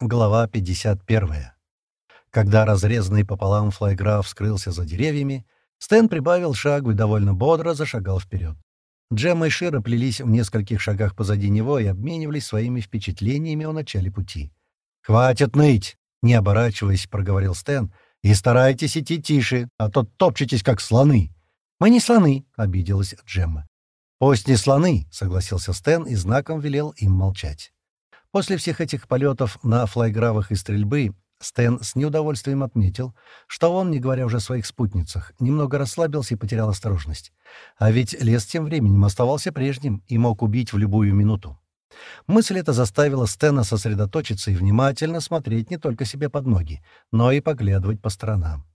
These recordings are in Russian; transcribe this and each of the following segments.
Глава 51. Когда разрезанный пополам флайграф скрылся за деревьями, Стэн прибавил шагу и довольно бодро зашагал вперед. Джемма и Шира плелись в нескольких шагах позади него и обменивались своими впечатлениями о начале пути. «Хватит ныть!» — не оборачиваясь, проговорил Стэн. «И старайтесь идти тише, а то топчетесь, как слоны». «Мы не слоны», — обиделась Джемма. «Пусть не слоны», — согласился Стэн и знаком велел им молчать. После всех этих полетов на флайгравах и стрельбы Стэн с неудовольствием отметил, что он, не говоря уже о своих спутницах, немного расслабился и потерял осторожность. А ведь лес тем временем оставался прежним и мог убить в любую минуту. Мысль эта заставила Стэна сосредоточиться и внимательно смотреть не только себе под ноги, но и поглядывать по сторонам.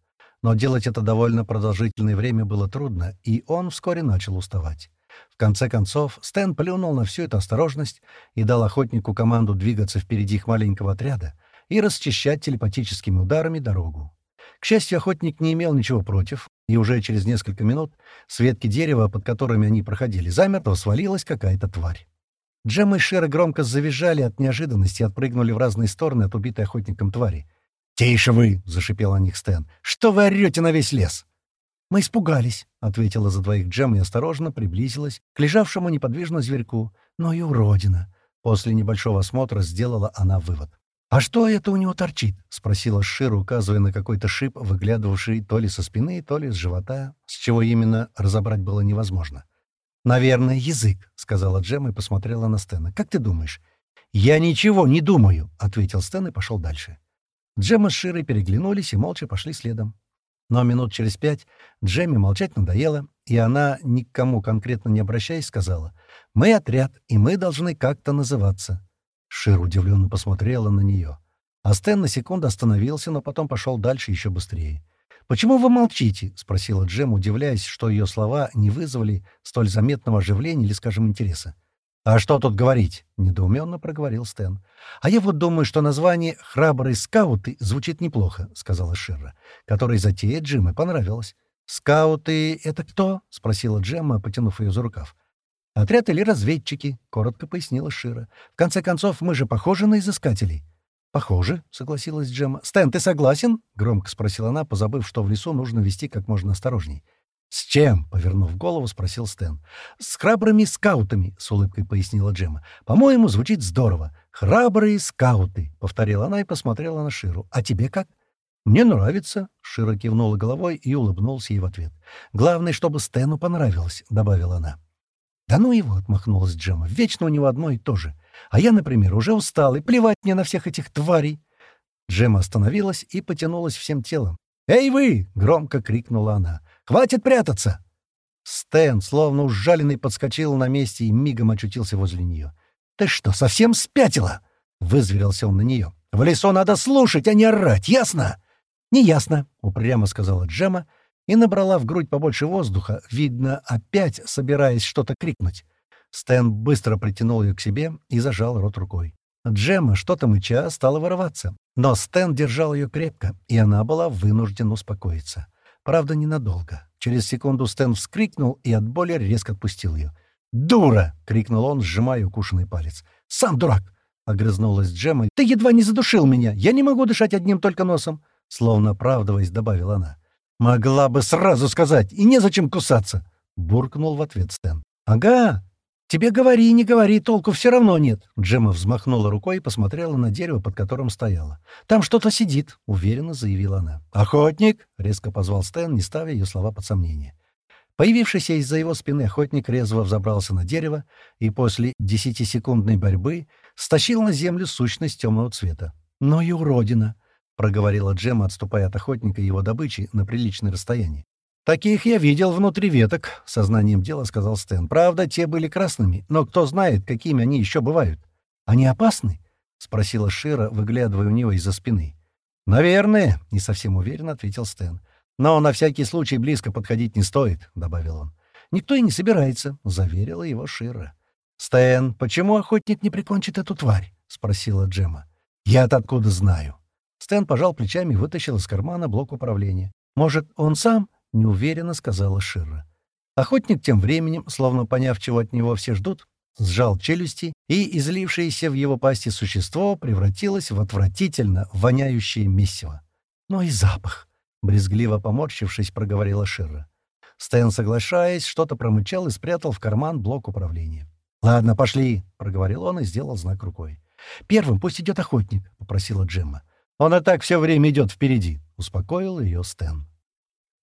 Но делать это довольно продолжительное время было трудно, и он вскоре начал уставать. В конце концов, Стэн плюнул на всю эту осторожность и дал охотнику команду двигаться впереди их маленького отряда и расчищать телепатическими ударами дорогу. К счастью, охотник не имел ничего против, и уже через несколько минут с ветки дерева, под которыми они проходили, замертво свалилась какая-то тварь. Джем и Шера громко завизжали от неожиданности и отпрыгнули в разные стороны от убитой охотником твари. «Тише вы!» — зашипел на них Стэн. «Что вы орете на весь лес?» «Мы испугались», — ответила за двоих Джем и осторожно приблизилась к лежавшему неподвижно зверьку. «Но и уродина». После небольшого осмотра сделала она вывод. «А что это у него торчит?» — спросила Шира, указывая на какой-то шип, выглядывавший то ли со спины, то ли с живота, с чего именно разобрать было невозможно. «Наверное, язык», — сказала Джем и посмотрела на Стэна. «Как ты думаешь?» «Я ничего не думаю», — ответил Стэн и пошел дальше. Джема с Широй переглянулись и молча пошли следом. Но минут через пять Джемми молчать надоело, и она, никому конкретно не обращаясь, сказала, «Мы отряд, и мы должны как-то называться». Шир удивленно посмотрела на нее. А Стэн на секунду остановился, но потом пошел дальше еще быстрее. «Почему вы молчите?» — спросила Джем, удивляясь, что ее слова не вызвали столь заметного оживления или, скажем, интереса. «А что тут говорить?» — недоуменно проговорил Стэн. «А я вот думаю, что название «Храбрые скауты» звучит неплохо», — сказала Ширра, которой затея Джима понравилась. «Скауты — это кто?» — спросила Джемма, потянув ее за рукав. «Отряд или разведчики», — коротко пояснила Шира. «В конце концов, мы же похожи на изыскателей». «Похоже», — согласилась Джемма. «Стэн, ты согласен?» — громко спросила она, позабыв, что в лесу нужно вести как можно осторожней. «С чем?» — повернув голову, спросил Стэн. «С храбрыми скаутами», — с улыбкой пояснила Джема. «По-моему, звучит здорово. Храбрые скауты», — повторила она и посмотрела на Ширу. «А тебе как?» «Мне нравится», — Шира кивнула головой и улыбнулся ей в ответ. «Главное, чтобы Стэну понравилось», — добавила она. «Да ну его!» — отмахнулась Джема. «Вечно у него одно и то же. А я, например, уже устал, и плевать мне на всех этих тварей». Джема остановилась и потянулась всем телом. «Эй вы!» — громко крикнула она. Хватит прятаться!» Стэн, словно ужаленный, подскочил на месте и мигом очутился возле нее. «Ты что, совсем спятила?» — вызверился он на нее. «В лесу надо слушать, а не орать, ясно?» «Не ясно», — упрямо сказала Джема и набрала в грудь побольше воздуха, видно, опять собираясь что-то крикнуть. Стэн быстро притянул ее к себе и зажал рот рукой. Джема, что-то мыча, стала вырываться. Но Стэн держал ее крепко, и она была вынуждена успокоиться. Правда, ненадолго. Через секунду Стэн вскрикнул и от боли резко отпустил ее. «Дура!» — крикнул он, сжимая укушенный палец. «Сам дурак!» — огрызнулась Джемма. «Ты едва не задушил меня! Я не могу дышать одним только носом!» Словно оправдываясь, добавила она. «Могла бы сразу сказать, и незачем кусаться!» — буркнул в ответ Стэн. «Ага! «Тебе говори, не говори, толку все равно нет». Джема взмахнула рукой и посмотрела на дерево, под которым стояла. «Там что-то сидит», — уверенно заявила она. «Охотник!» — резко позвал Стэн, не ставя ее слова под сомнение. Появившийся из-за его спины охотник резво взобрался на дерево и после десятисекундной борьбы стащил на землю сущность темного цвета. «Ну и уродина!» — проговорила Джема, отступая от охотника и его добычи на приличное расстояние. «Таких я видел внутри веток», — сознанием дела сказал Стэн. «Правда, те были красными, но кто знает, какими они еще бывают. Они опасны?» — спросила Шира, выглядывая у него из-за спины. «Наверное», — не совсем уверенно ответил Стэн. «Но на всякий случай близко подходить не стоит», — добавил он. «Никто и не собирается», — заверила его Шира. «Стэн, почему охотник не прикончит эту тварь?» — спросила Джема. «Я-то откуда знаю?» Стэн пожал плечами и вытащил из кармана блок управления. «Может, он сам?» — неуверенно сказала Ширра. Охотник тем временем, словно поняв, чего от него все ждут, сжал челюсти, и излившееся в его пасти существо превратилось в отвратительно воняющее месиво. «Ну и запах!» — брезгливо поморщившись, проговорила Ширра. Стэн, соглашаясь, что-то промычал и спрятал в карман блок управления. «Ладно, пошли», — проговорил он и сделал знак рукой. «Первым пусть идет охотник», — попросила Джемма. «Он и так все время идет впереди», — успокоил ее Стэн.